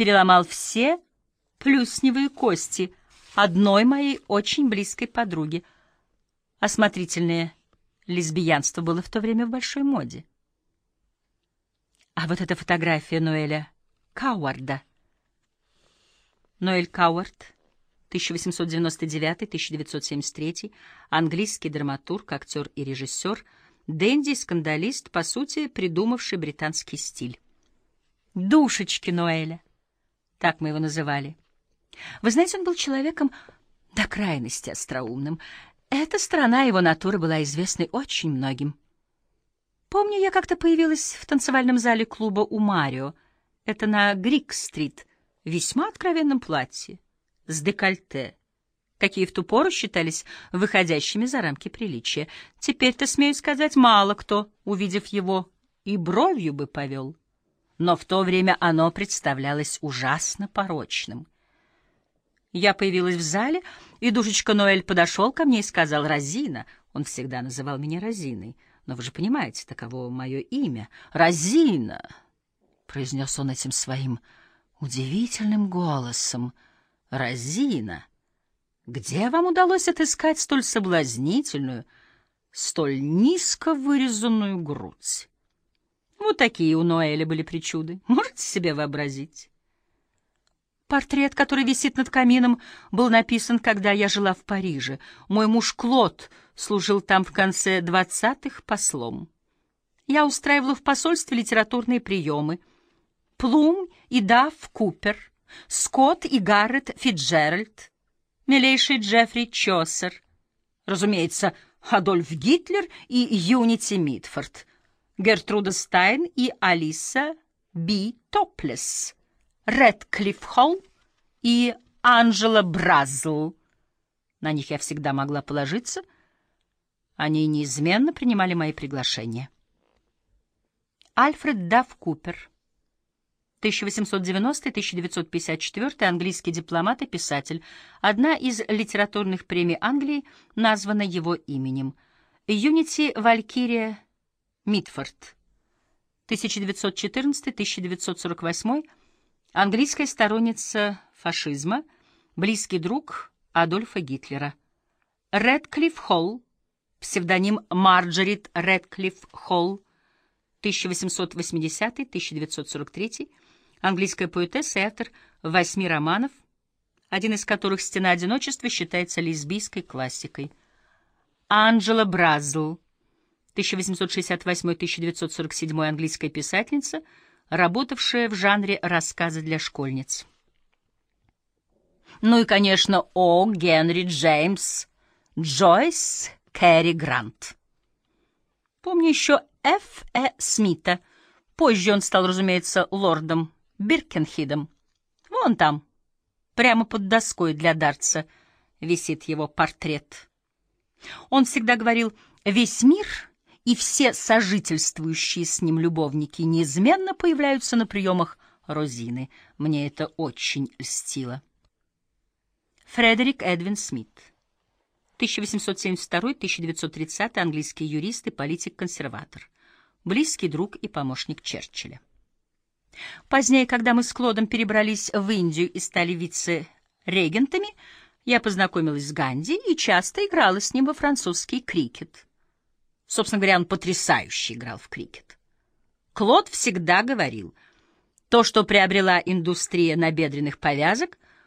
переломал все плюсневые кости одной моей очень близкой подруги. Осмотрительное лесбиянство было в то время в большой моде. А вот эта фотография Ноэля Кауарда. Ноэль Кауард, 1899-1973, английский драматург, актер и режиссер, Дэнди скандалист, по сути, придумавший британский стиль. «Душечки Ноэля», так мы его называли. Вы знаете, он был человеком до крайности остроумным. Эта сторона его натуры была известной очень многим. Помню, я как-то появилась в танцевальном зале клуба у Марио. Это на Грик-стрит, в весьма откровенном платье, с декольте, какие в ту пору считались выходящими за рамки приличия. Теперь-то, смею сказать, мало кто, увидев его, и бровью бы повел. Но в то время оно представлялось ужасно порочным. Я появилась в зале, и душечка Ноэль подошел ко мне и сказал «Розина». Он всегда называл меня Розиной. Но вы же понимаете, таково мое имя. «Розина!» — произнес он этим своим удивительным голосом. «Розина! Где вам удалось отыскать столь соблазнительную, столь низко вырезанную грудь?» Вот такие у Ноэля были причуды. Можете себе вообразить? Портрет, который висит над камином, был написан, когда я жила в Париже. Мой муж Клод служил там в конце двадцатых послом. Я устраивала в посольстве литературные приемы. Плум и Дафф Купер, Скотт и Гаррет Фитджеральд, милейший Джеффри Чосер, разумеется, Адольф Гитлер и Юнити Митфорд, Гертруда Стайн и Алиса Би Топлес. Редклифф Холл и Анжела Бразл. На них я всегда могла положиться. Они неизменно принимали мои приглашения. Альфред Дафф Купер, 1890-1954, английский дипломат и писатель. Одна из литературных премий Англии названа его именем. Юнити Валькирия Митфорд, 1914-1948, Английская сторонница фашизма, близкий друг Адольфа Гитлера. Редклифф Холл, псевдоним Марджорит Редклифф Холл, 1880-1943, английская поэтесса и автор восьми романов, один из которых «Стена одиночества» считается лесбийской классикой. Анджела Бразл, 1868-1947 английская писательница — работавшая в жанре рассказы для школьниц. Ну и, конечно, О. Генри Джеймс Джойс Кэрри Грант. Помню еще Ф. Э. Смита. Позже он стал, разумеется, лордом Биркенхидом. Вон там, прямо под доской для дартса, висит его портрет. Он всегда говорил «Весь мир — и все сожительствующие с ним любовники неизменно появляются на приемах Розины. Мне это очень льстило. Фредерик Эдвин Смит 1872-1930 английский юрист и политик-консерватор, близкий друг и помощник Черчилля. Позднее, когда мы с Клодом перебрались в Индию и стали вице-регентами, я познакомилась с Ганди и часто играла с ним во французский крикет. Собственно говоря, он потрясающе играл в крикет. Клод всегда говорил, то, что приобрела индустрия набедренных повязок —